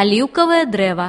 аліўкавае дрэва